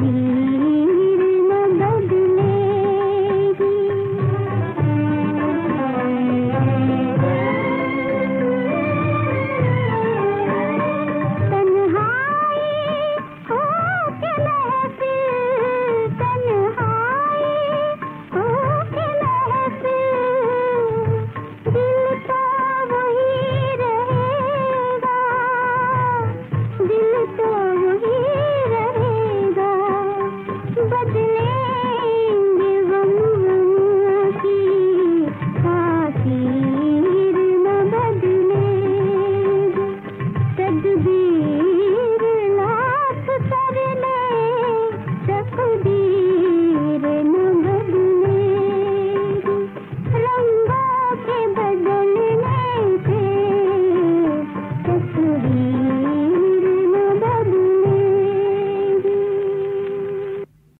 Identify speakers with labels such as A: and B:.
A: you. The